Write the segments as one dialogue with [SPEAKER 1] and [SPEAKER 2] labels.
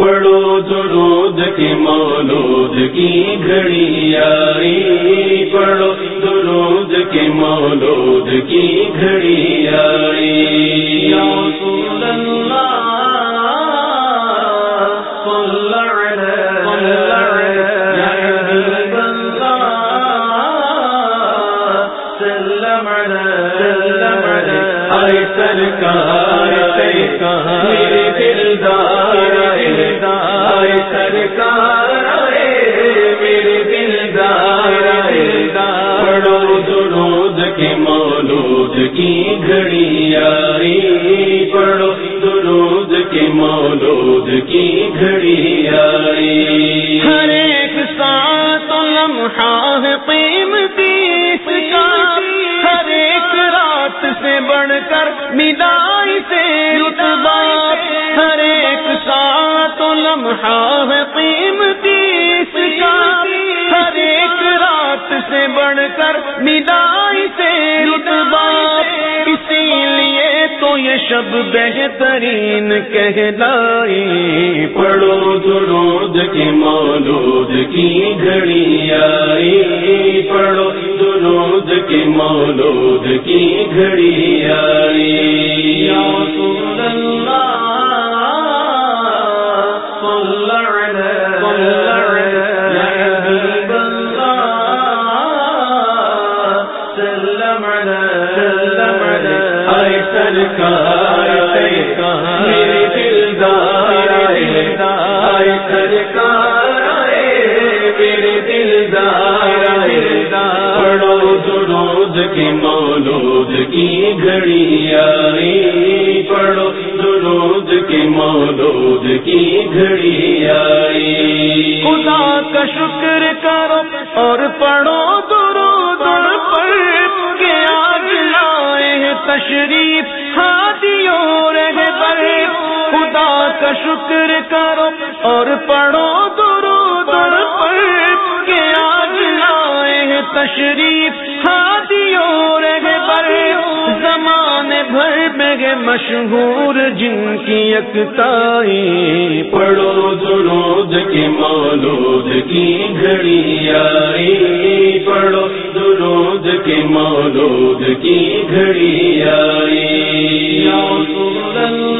[SPEAKER 1] پڑھو درود کے مولود کی گھڑی آئی پڑھو درود کے مولود کی گھڑی آئی یا رسول اللہ صل علی اللہ سرکار سرکار سرکار آئے میرے دلدار درود کے مولود کی گھڑی آئی پڑھو درود کے مولود کی گھڑی آئی
[SPEAKER 2] ہر ایک ساتھ لمحہ قیمتی ہر ایک رات سے بڑھ کر مدائی سے رتبہ ساتھ ہاں لمحہ قیمتی اس کا ہر ایک رات سے بڑھ کر مدائی سے رتبہ اسی لیے تو یہ شب بہترین کہلائی۔
[SPEAKER 1] پڑھو درود کے مولود کی گھڑی آئی۔ پڑھو درود کے مولود کی گھڑی آئی۔ یا رسول اللہ مولود کی گھڑی آئی پڑھو درود کے مولود کی گھڑی آئی
[SPEAKER 2] خدا کا شکر کا شکر کرو اور پڑھو درود پر کہ آج لائے ہیں تشریف ہاتھیوں رہ پر زمانے بھر میں گئے مشہور جن کی یکتائی۔
[SPEAKER 1] پڑھو درود کے مولود کی گھڑی آئی۔ پڑھو درود کے مولود کی گھڑی آئی۔ یا رسول اللہ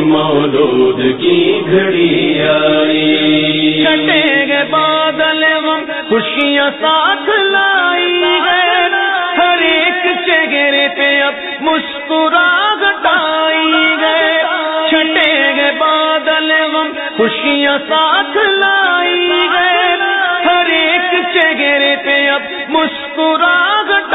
[SPEAKER 1] مولود کی گھڑی آئی۔
[SPEAKER 2] کٹے گے بادل غم، خوشیاں ساتھ لائی ہے۔ ہر ایک چہرے پہ اب مسکراہٹ آئی ہے۔ چھٹے گے بادل غم، خوشیاں ساتھ لائی ہے۔ ہر ایک چہرے پہ اب مسکراہٹ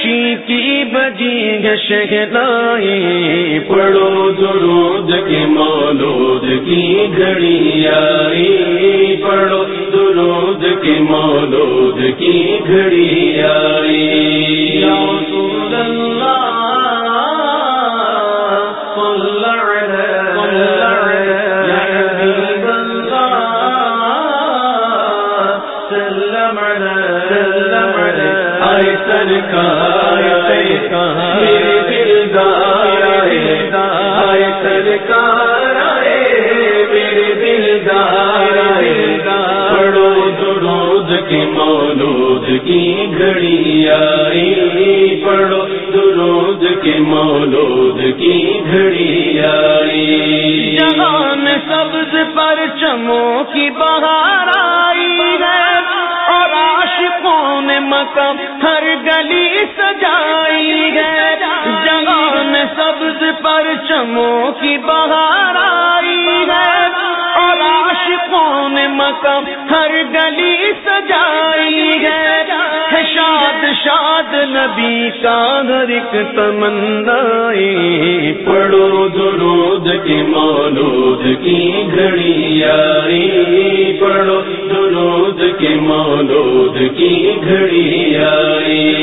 [SPEAKER 2] خوشی کی بجی ہے شہنائی
[SPEAKER 1] پڑھو درود کے مولود کی گھڑی آئی۔ پڑھو درود کے مولود کی گھڑی آئی۔ سرکار سرکار میرے دلدار آئے سرکار آئے درود کے مولود کی گھڑی آئی پڑھو درود کے مولود کی گھڑی آئی
[SPEAKER 2] جہان سبز پر چموں کی بہار مکم ہر گلی سجائی ہے۔ جہان سبز پر چموں کی بہار آئی ہے۔ اور عاشقوں نے مکم ہر گلی سجائی ہے۔ ہے شاد شاد نبی کا ہر ایک تمنائی
[SPEAKER 1] پڑھو درود کے مولود کی گھڑی آئی پڑھو درود کے مولود کی گھڑی آئی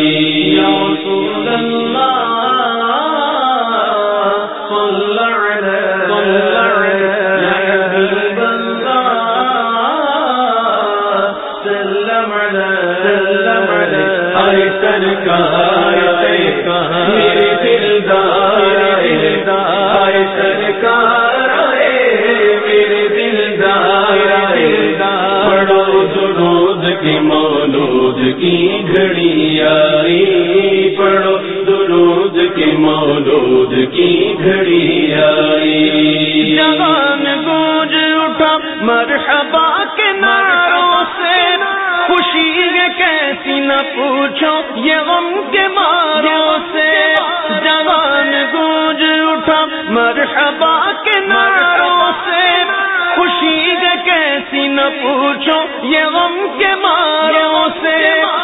[SPEAKER 1] آئے سرکار آئے کہاں میرے دلدار آئے سرکار میرے دلدار آئے۔ درود کے مولود کی گھڑی آئی پڑھو درود کے مولود کی گھڑی آئی۔
[SPEAKER 2] جوان گونج اٹھا، مرحبا نہ پوچھو، یہ غم کے ماروں سے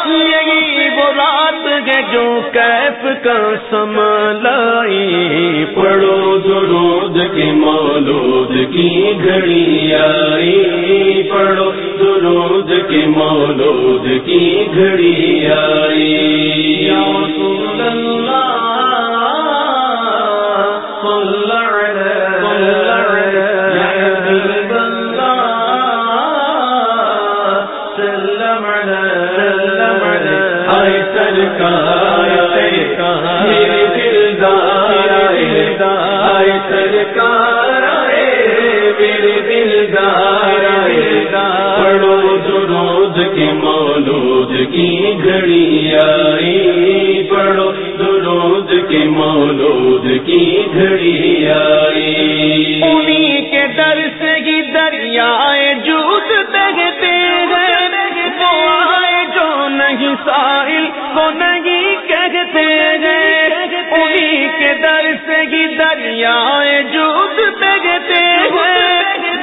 [SPEAKER 2] یہی وہ رات ہے جو کیف کا سما لائی
[SPEAKER 1] پڑھو درود کے مولود کی گھڑی آئی پڑھو درود کے مولود کی گھڑی آئی۔ یا رسول اللہ مولود کی گھڑی آئی پڑھو درود کے مولود کی گھڑی آئی۔
[SPEAKER 2] کو نہیں کہتے ہیں۔ انہی کے در سے ہی دریائے جود بہتے ہیں۔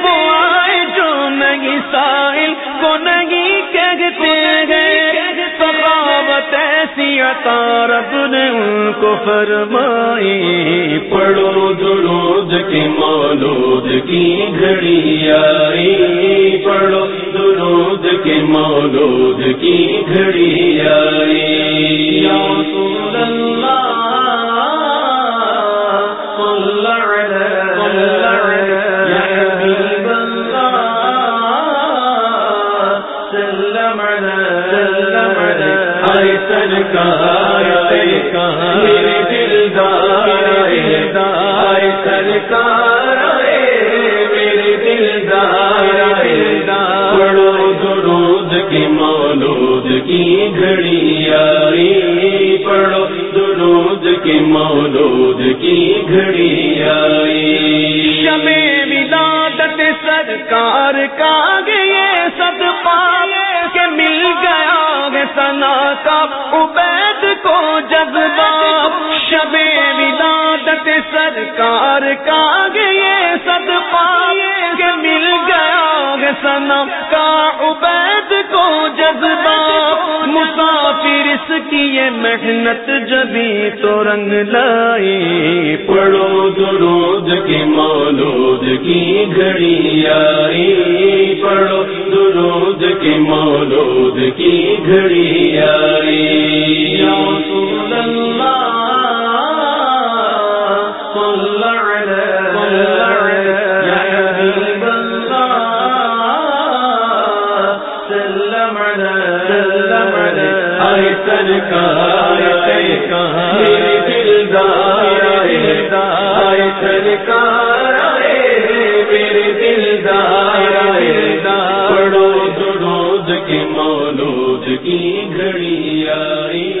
[SPEAKER 2] وہ آئے جو نہیں ساحل کو نہیں کہتے ہیں۔ سخاوت ایسی عطا رب نے ان کو فرمائی۔
[SPEAKER 1] پڑھو درود کے مولود کی گھڑی آئی۔ پڑھو درود کے مولود کی گھڑی آئی۔ یا رسول اللہ سرکار میرے دلدار آئے آئے سرکار مولود کی گھڑی آئی پڑھو، درود کے مولود کی گھڑی آئی
[SPEAKER 2] شمع ولادت سرکار کا یہ صدقہ کہ مل گیا ہے سنا کا، عبید کو جذبہ شب ولادت سرکار کا یہ صدقہ کہ مل گیا ہے سنا کا۔ مسافر اس کی یہ محنت جبھی تو رنگ لائی،
[SPEAKER 1] پڑھو درود کے مولود کی گھڑی آئی۔ پڑھو درود کے مولود کی گھڑی آئی۔ یا رسول اللہ صل آئے سرکار آئے کہاں دلدار آئے سرکار آئے میرے دلدار آئے درود کے مولود کی گھڑی آئی